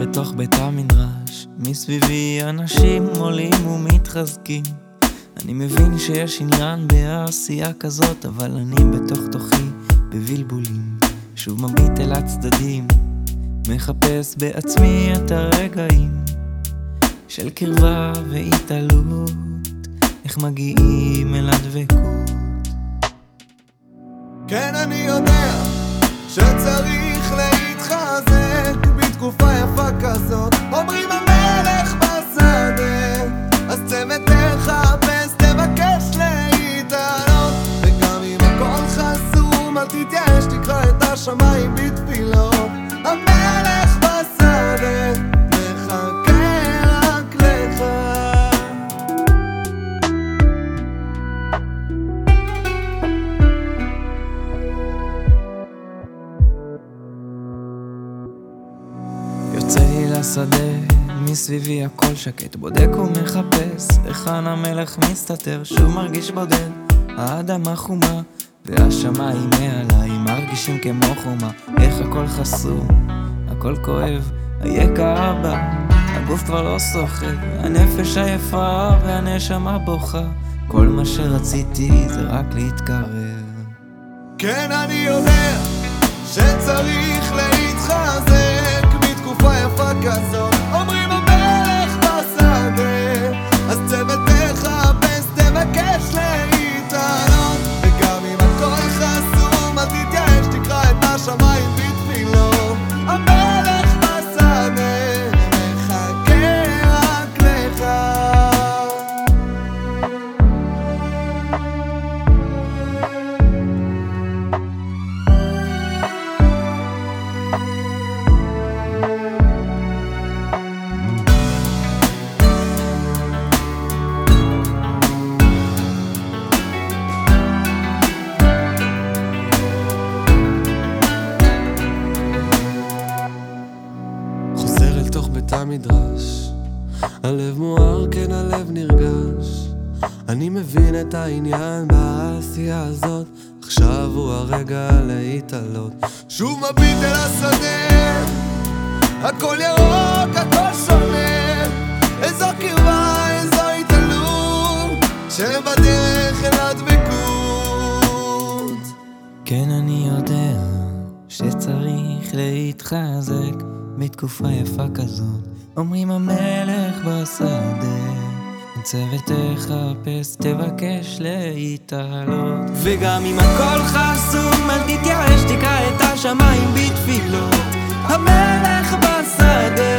בתוך בית המדרש, מסביבי אנשים עולים ומתחזקים. אני מבין שיש עניין בעשייה כזאת, אבל אני בתוך תוכי בבלבולים. שוב מביט אל הצדדים, מחפש בעצמי את הרגעים של קרבה והתעלות, איך מגיעים אל הדבקות. כן, אני יודע שצריך להתחזק בתקופה יפה כזאת. אומרים המלך בשדה, אז צוות תחפש, תבקש להתעלות. וגם אם הכל חסום, אל תתייאש, תקרא את השמיים לשדה, מסביבי הכל שקט, בודק ומחפש, היכן המלך מסתתר, שוב מרגיש בודד, האדמה חומה, והשמיים מעליי מרגישים כמו חומה, איך הכל חסום, הכל כואב, היקע הבא, הגוף כבר לא סוחב, הנפש עייפה והנשמה בוכה, כל מה שרציתי זה רק להתקרב. כן, אני יודע שצריך להתחזק יפה כזאת. המדרש, הלב מואר, כן הלב נרגש. אני מבין את העניין בעשייה הזאת, עכשיו הוא הרגע להתעלות. שוב מביט אל השדה, הכל ירוק, הכל שונה, איזו קרבה, איזו התעלות, שבדרך אל הדבקות. כן, אני יודע שצריך להתחזק בתקופה יפה כזאת. אומרים המלך בשדה, ניצבת תחפש, תבקש להתעלות. וגם אם הכל חסום, אל תתייאש, תקרא את השמיים בתפילות. המלך בשדה